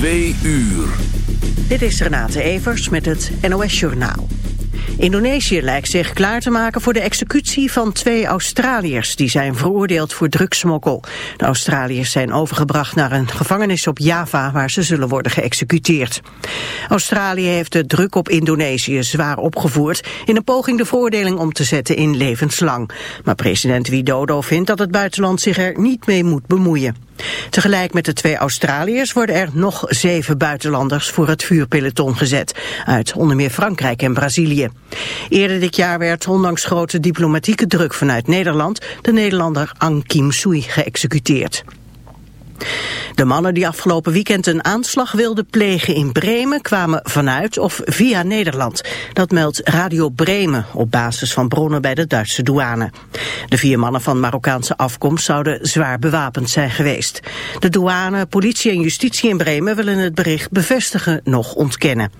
Twee uur. Dit is Renate Evers met het NOS Journaal. Indonesië lijkt zich klaar te maken voor de executie van twee Australiërs... die zijn veroordeeld voor drugsmokkel. De Australiërs zijn overgebracht naar een gevangenis op Java... waar ze zullen worden geëxecuteerd. Australië heeft de druk op Indonesië zwaar opgevoerd... in een poging de veroordeling om te zetten in levenslang. Maar president Widodo vindt dat het buitenland zich er niet mee moet bemoeien. Tegelijk met de twee Australiërs worden er nog zeven buitenlanders voor het vuurpeloton gezet, uit onder meer Frankrijk en Brazilië. Eerder dit jaar werd, ondanks grote diplomatieke druk vanuit Nederland, de Nederlander Ang Kim Sui geëxecuteerd. De mannen die afgelopen weekend een aanslag wilden plegen in Bremen kwamen vanuit of via Nederland. Dat meldt Radio Bremen op basis van bronnen bij de Duitse douane. De vier mannen van Marokkaanse afkomst zouden zwaar bewapend zijn geweest. De douane, politie en justitie in Bremen willen het bericht bevestigen nog ontkennen.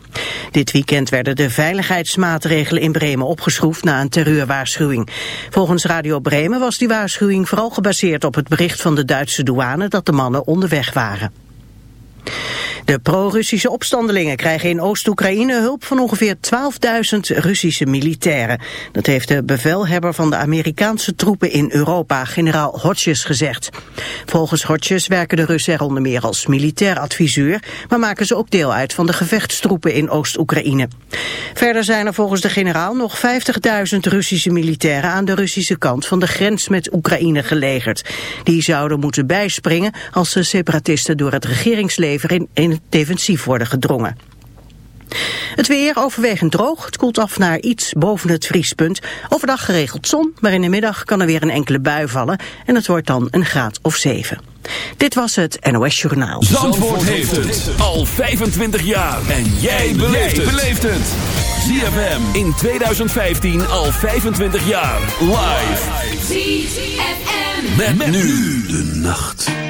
Dit weekend werden de veiligheidsmaatregelen in Bremen opgeschroefd na een terreurwaarschuwing. Volgens Radio Bremen was die waarschuwing vooral gebaseerd op het bericht van de Duitse douane dat de mannen onderweg waren. De pro-Russische opstandelingen krijgen in Oost-Oekraïne hulp van ongeveer 12.000 Russische militairen. Dat heeft de bevelhebber van de Amerikaanse troepen in Europa, generaal Hodges, gezegd. Volgens Hodges werken de Russen er onder meer als militair adviseur, maar maken ze ook deel uit van de gevechtstroepen in Oost-Oekraïne. Verder zijn er volgens de generaal nog 50.000 Russische militairen aan de Russische kant van de grens met Oekraïne gelegerd. Die zouden moeten bijspringen als de separatisten door het regeringslever in, in het defensief worden gedrongen. Het weer overwegend droog. Het koelt af naar iets boven het vriespunt. Overdag geregeld zon, maar in de middag kan er weer een enkele bui vallen. En het wordt dan een graad of 7. Dit was het NOS Journaal. Zandvoort, heeft het al 25 jaar. En jij beleeft het. ZFM in 2015 al 25 jaar. Live. ZFM. met nu de nacht.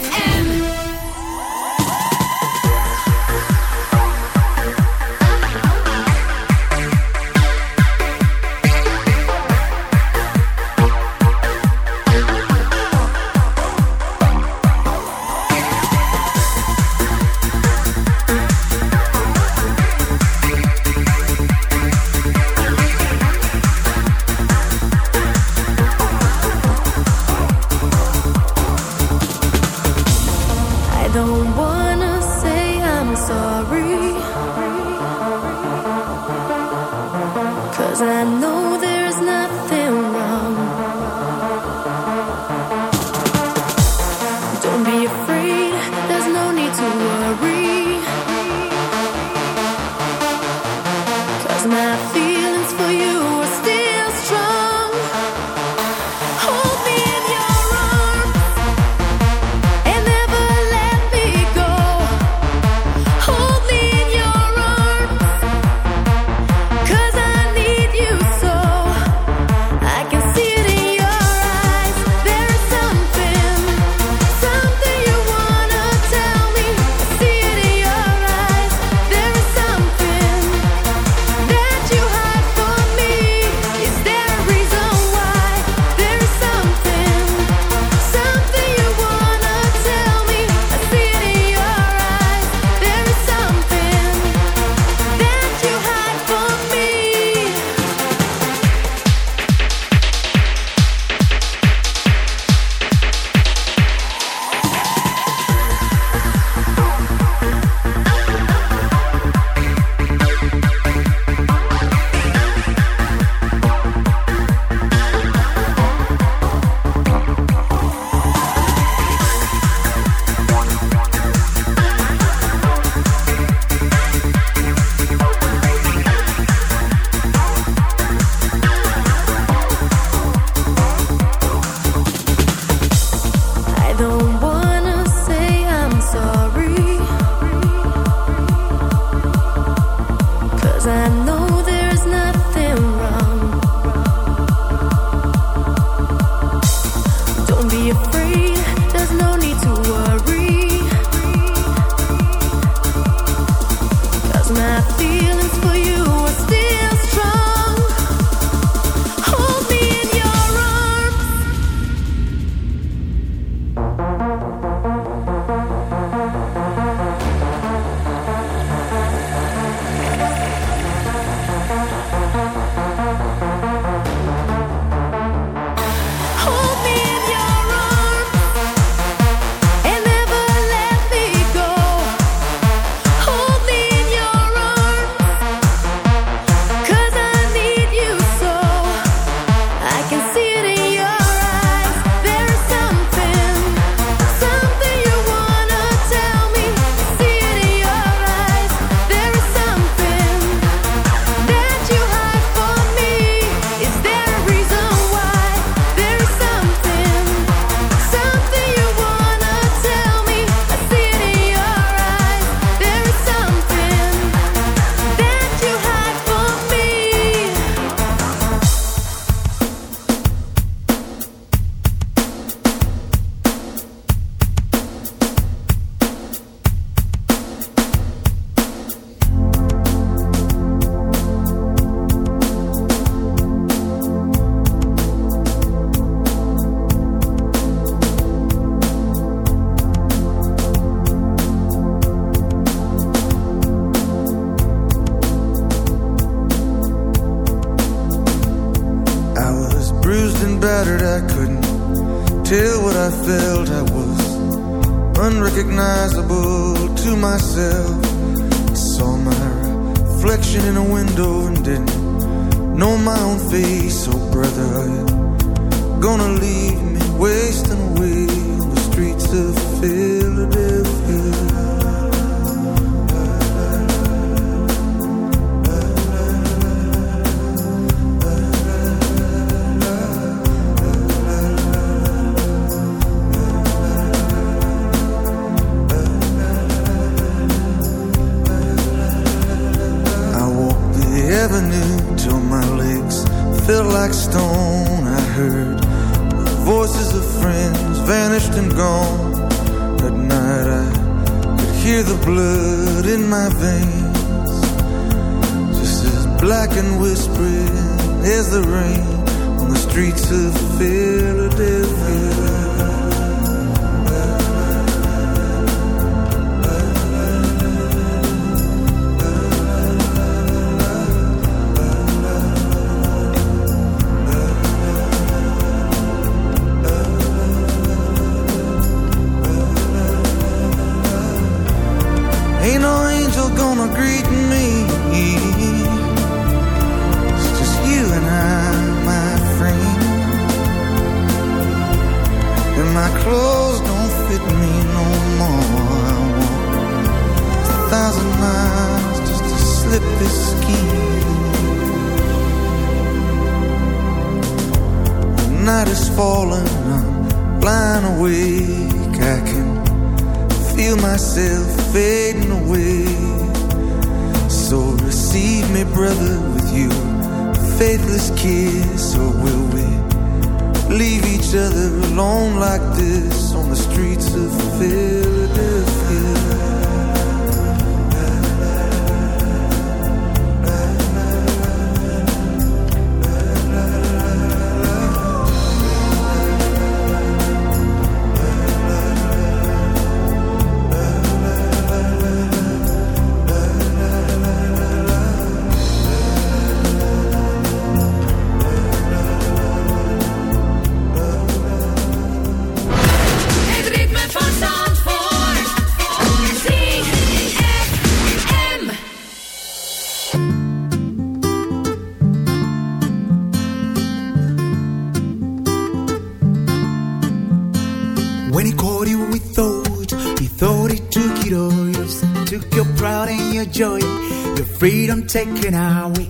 Taken away.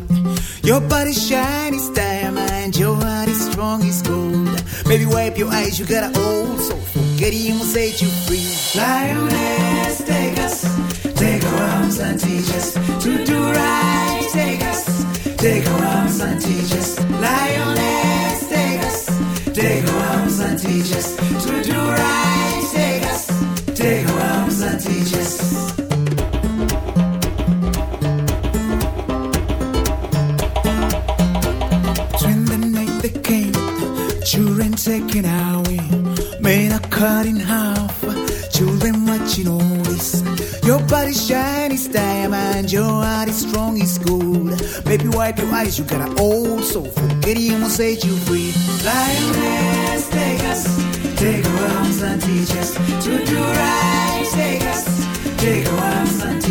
Your body's shiny as diamond, your heart is strong as gold. Baby, wipe your eyes, you got wipe your eyes, you got an old soul. Forgetting will set you free. Lioness, take us, take our arms and teach us to do right. Take us, take our arms and teach us.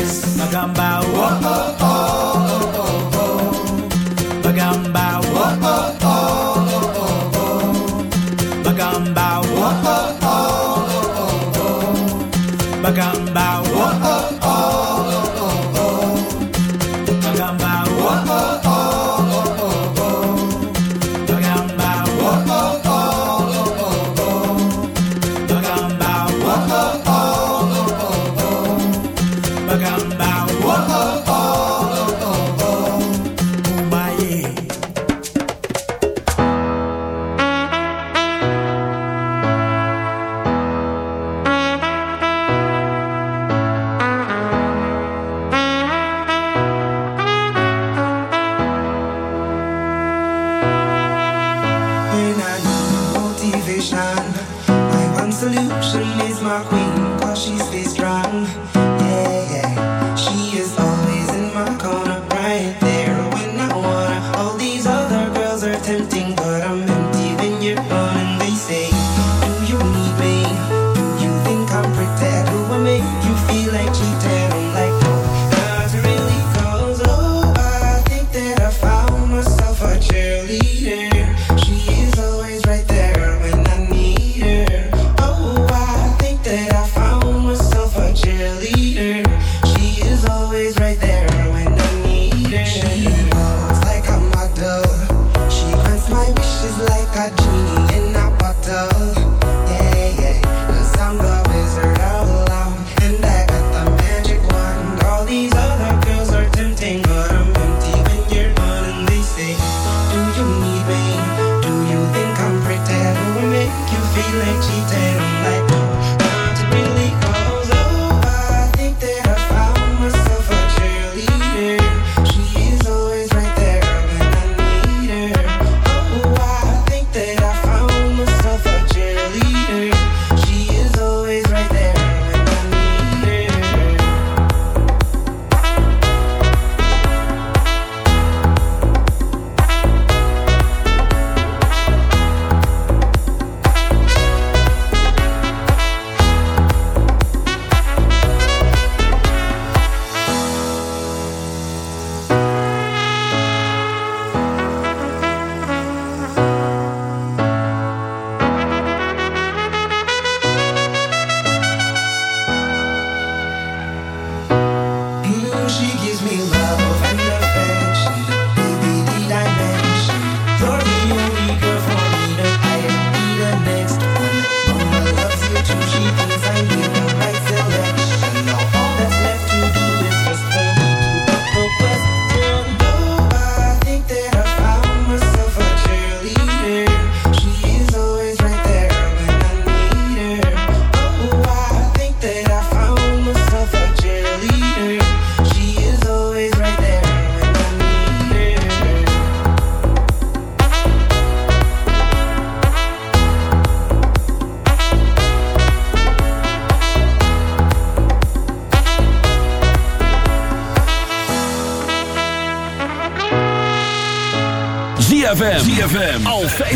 Magamba, oh, oh, oh.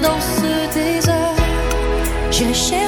dans ce désert. Je cherche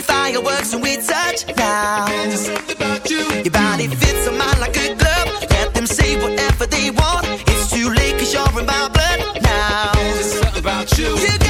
fireworks when we touch now. Just something about you. Your body fits on mine like a glove. Let them say whatever they want. It's too late cause you're in my blood now. Just something about you. You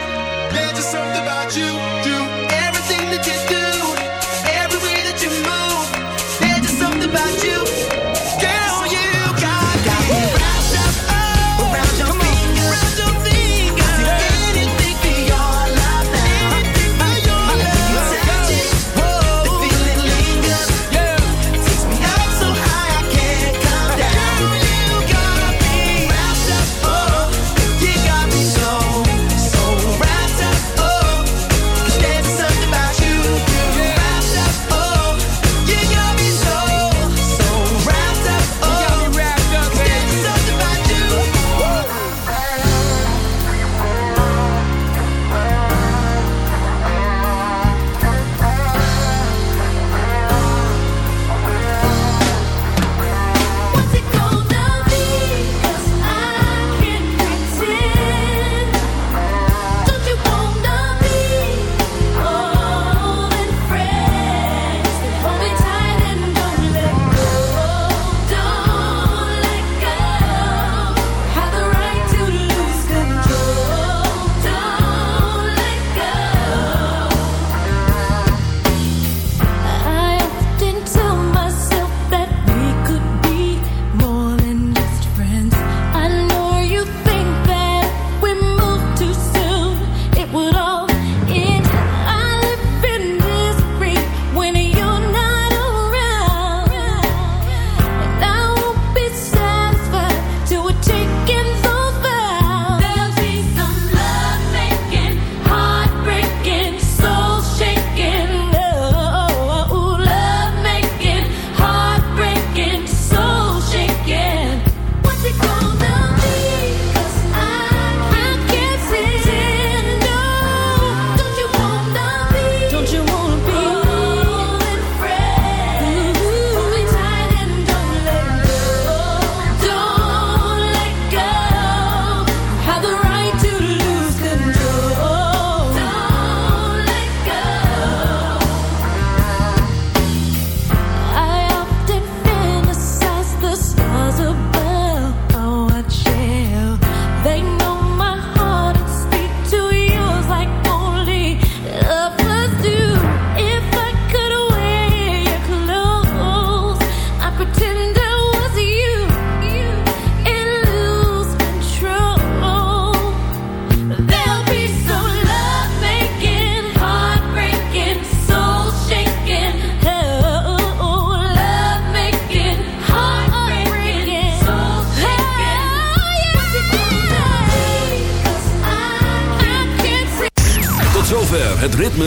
You.